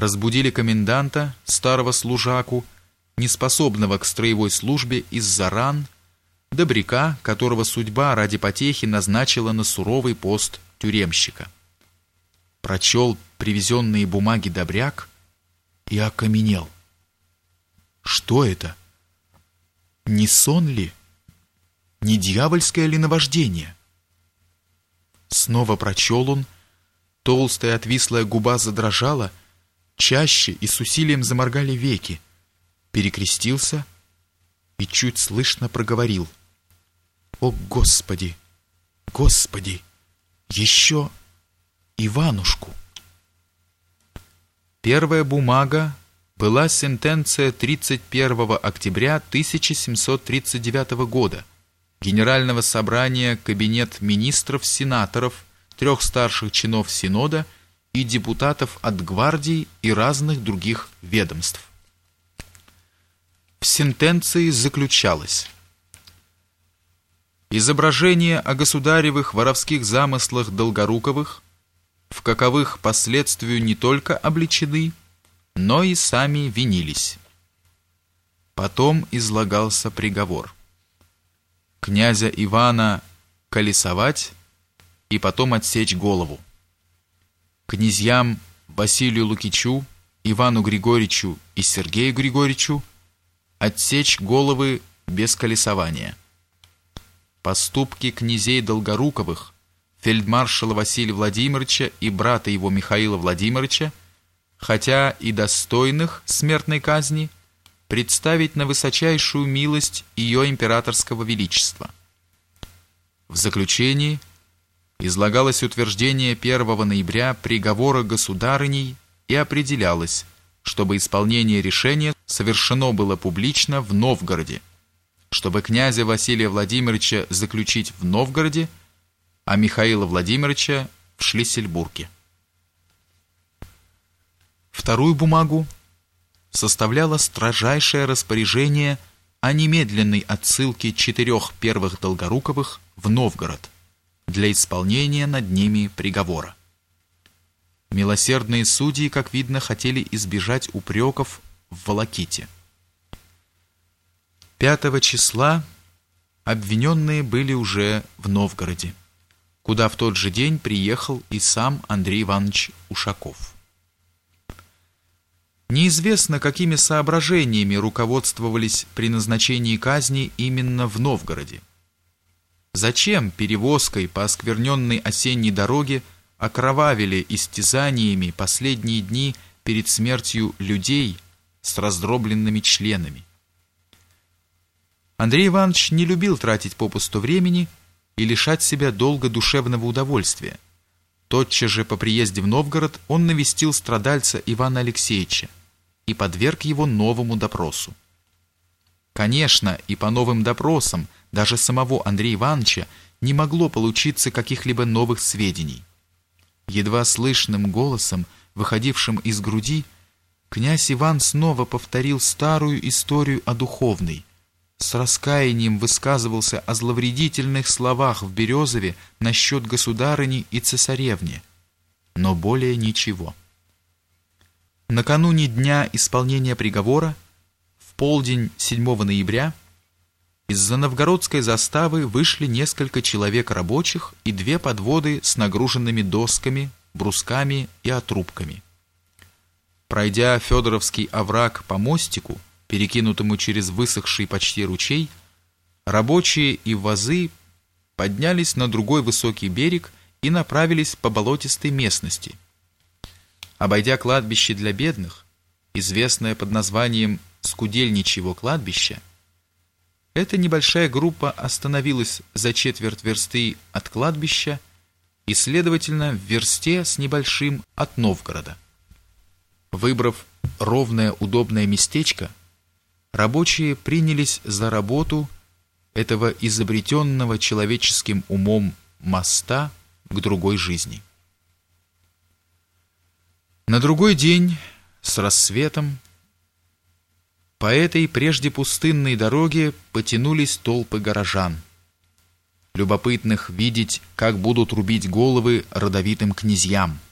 разбудили коменданта, старого служаку, неспособного к строевой службе из-за ран, добряка, которого судьба ради потехи назначила на суровый пост тюремщика. Прочел привезенные бумаги добряк и окаменел. Что это? Не сон ли? Не дьявольское ли наваждение? Снова прочел он, толстая отвислая губа задрожала, чаще и с усилием заморгали веки, перекрестился и чуть слышно проговорил. «О, Господи! Господи! Еще Иванушку!» Первая бумага была сентенция 31 октября 1739 года Генерального собрания Кабинет министров, сенаторов, трех старших чинов Синода и депутатов от гвардии и разных других ведомств. В сентенции заключалось Изображение о государевых воровских замыслах Долгоруковых, в каковых последствию не только обличены, но и сами винились. Потом излагался приговор. Князя Ивана колесовать и потом отсечь голову. Князьям Василию Лукичу, Ивану Григорьевичу и Сергею Григорьевичу отсечь головы без колесования. Поступки князей Долгоруковых, фельдмаршала Василия Владимировича и брата его Михаила Владимировича, хотя и достойных смертной казни, представить на высочайшую милость ее императорского величества. В заключении излагалось утверждение 1 ноября приговора государыней и определялось, чтобы исполнение решения совершено было публично в Новгороде, чтобы князя Василия Владимировича заключить в Новгороде, а Михаила Владимировича в Шлиссельбурге. Вторую бумагу составляло строжайшее распоряжение о немедленной отсылке четырех первых Долгоруковых в Новгород для исполнения над ними приговора. Милосердные судьи, как видно, хотели избежать упреков в волоките. 5 числа обвиненные были уже в Новгороде, куда в тот же день приехал и сам Андрей Иванович Ушаков. Неизвестно, какими соображениями руководствовались при назначении казни именно в Новгороде. Зачем перевозкой по оскверненной осенней дороге окровавили истязаниями последние дни перед смертью людей с раздробленными членами? Андрей Иванович не любил тратить попусту времени и лишать себя долго душевного удовольствия. Тотчас же по приезде в Новгород он навестил страдальца Ивана Алексеевича, и подверг его новому допросу. Конечно, и по новым допросам даже самого Андрея Ивановича не могло получиться каких-либо новых сведений. Едва слышным голосом, выходившим из груди, князь Иван снова повторил старую историю о духовной, с раскаянием высказывался о зловредительных словах в Березове насчет государыни и цесаревни, но более ничего. Накануне дня исполнения приговора, полдень 7 ноября, из-за новгородской заставы вышли несколько человек рабочих и две подводы с нагруженными досками, брусками и отрубками. Пройдя Федоровский овраг по мостику, перекинутому через высохший почти ручей, рабочие и вазы поднялись на другой высокий берег и направились по болотистой местности – Обойдя кладбище для бедных, известное под названием Скудельничьего кладбища, эта небольшая группа остановилась за четверть версты от кладбища и, следовательно, в версте с небольшим от Новгорода. Выбрав ровное удобное местечко, рабочие принялись за работу этого изобретенного человеческим умом моста к другой жизни. На другой день, с рассветом, по этой прежде пустынной дороге потянулись толпы горожан, любопытных видеть, как будут рубить головы родовитым князьям –